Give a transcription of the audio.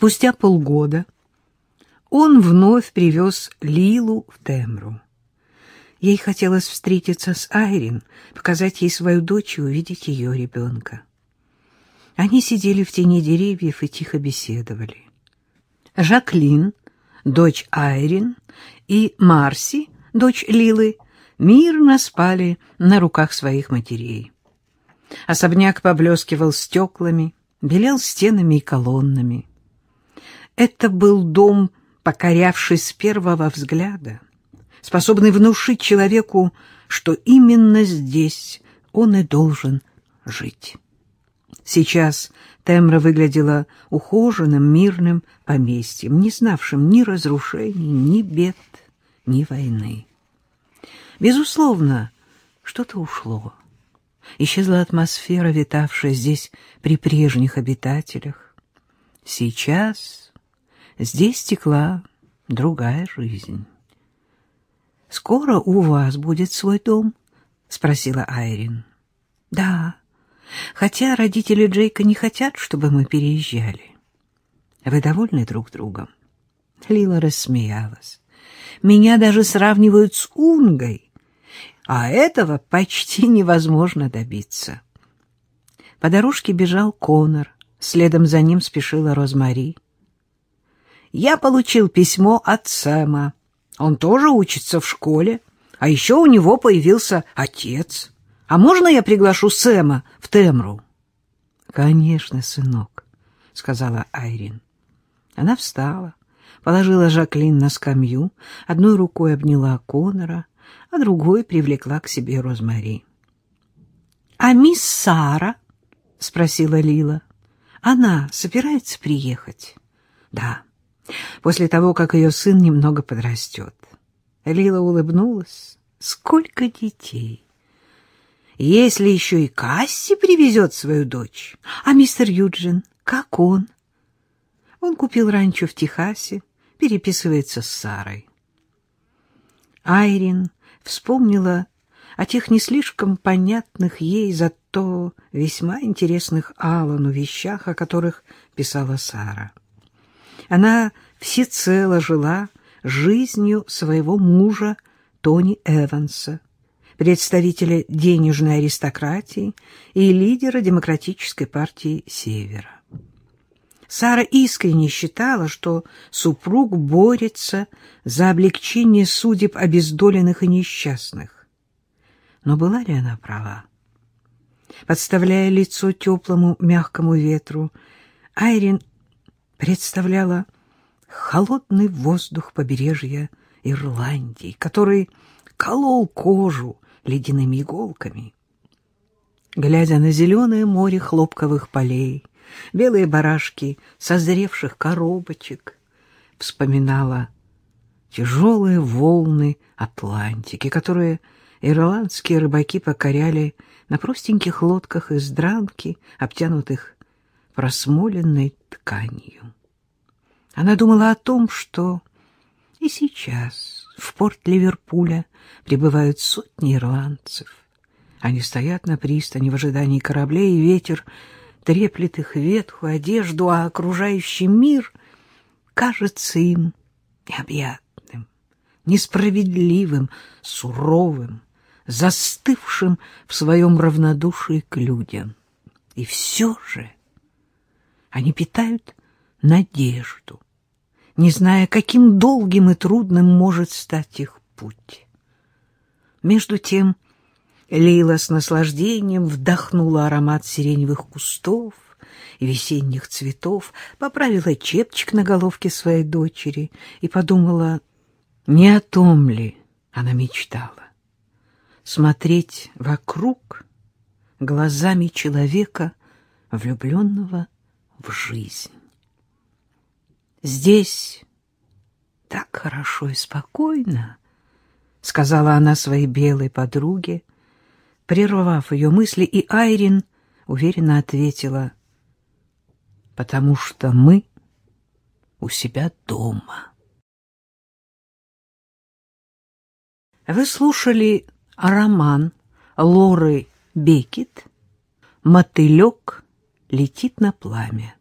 Спустя полгода он вновь привез Лилу в Темру. Ей хотелось встретиться с Айрин, показать ей свою дочь и увидеть ее ребенка. Они сидели в тени деревьев и тихо беседовали. Жаклин, дочь Айрин, и Марси, дочь Лилы, мирно спали на руках своих матерей. Особняк поблескивал стеклами, белел стенами и колоннами. Это был дом, покорявший с первого взгляда, способный внушить человеку, что именно здесь он и должен жить. Сейчас Темра выглядела ухоженным, мирным поместьем, не знавшим ни разрушений, ни бед, ни войны. Безусловно, что-то ушло. Исчезла атмосфера, витавшая здесь при прежних обитателях. Сейчас здесь текла другая жизнь. «Скоро у вас будет свой дом?» — спросила Айрин. «Да, хотя родители Джейка не хотят, чтобы мы переезжали. Вы довольны друг другом?» Лила рассмеялась. «Меня даже сравнивают с Унгой, а этого почти невозможно добиться». По дорожке бежал Конор, следом за ним спешила Розмари. «Я получил письмо от Сэма», он тоже учится в школе, а еще у него появился отец. А можно я приглашу Сэма в Темру? — Конечно, сынок, — сказала Айрин. Она встала, положила Жаклин на скамью, одной рукой обняла Конора, а другой привлекла к себе Розмари. — А мисс Сара? — спросила Лила. — Она собирается приехать? — Да после того, как ее сын немного подрастет. Лила улыбнулась. Сколько детей! Если еще и Касси привезет свою дочь. А мистер Юджин, как он? Он купил ранчо в Техасе, переписывается с Сарой. Айрин вспомнила о тех не слишком понятных ей, зато весьма интересных Аллану вещах, о которых писала Сара. Она всецело жила жизнью своего мужа Тони Эванса, представителя денежной аристократии и лидера Демократической партии Севера. Сара искренне считала, что супруг борется за облегчение судеб обездоленных и несчастных. Но была ли она права? Подставляя лицо теплому мягкому ветру, Айрин представляла холодный воздух побережья Ирландии, который колол кожу ледяными иголками. Глядя на зеленое море хлопковых полей, белые барашки созревших коробочек, вспоминала тяжелые волны Атлантики, которые ирландские рыбаки покоряли на простеньких лодках из дранки, обтянутых просмоленной тканью. Она думала о том, что и сейчас в порт Ливерпуля прибывают сотни ирландцев. Они стоят на пристани в ожидании кораблей, и ветер треплет их ветхую одежду, а окружающий мир кажется им необъятным, несправедливым, суровым, застывшим в своем равнодушии к людям. И все же они питают надежду, не зная, каким долгим и трудным может стать их путь. Между тем Лила с наслаждением вдохнула аромат сиреневых кустов и весенних цветов, поправила чепчик на головке своей дочери и подумала, не о том ли она мечтала. Смотреть вокруг глазами человека, влюбленного в жизнь. Здесь так хорошо и спокойно, — сказала она своей белой подруге, прервав ее мысли, и Айрин уверенно ответила, — потому что мы у себя дома. Вы слушали роман Лоры Бекет «Мотылек летит на пламя».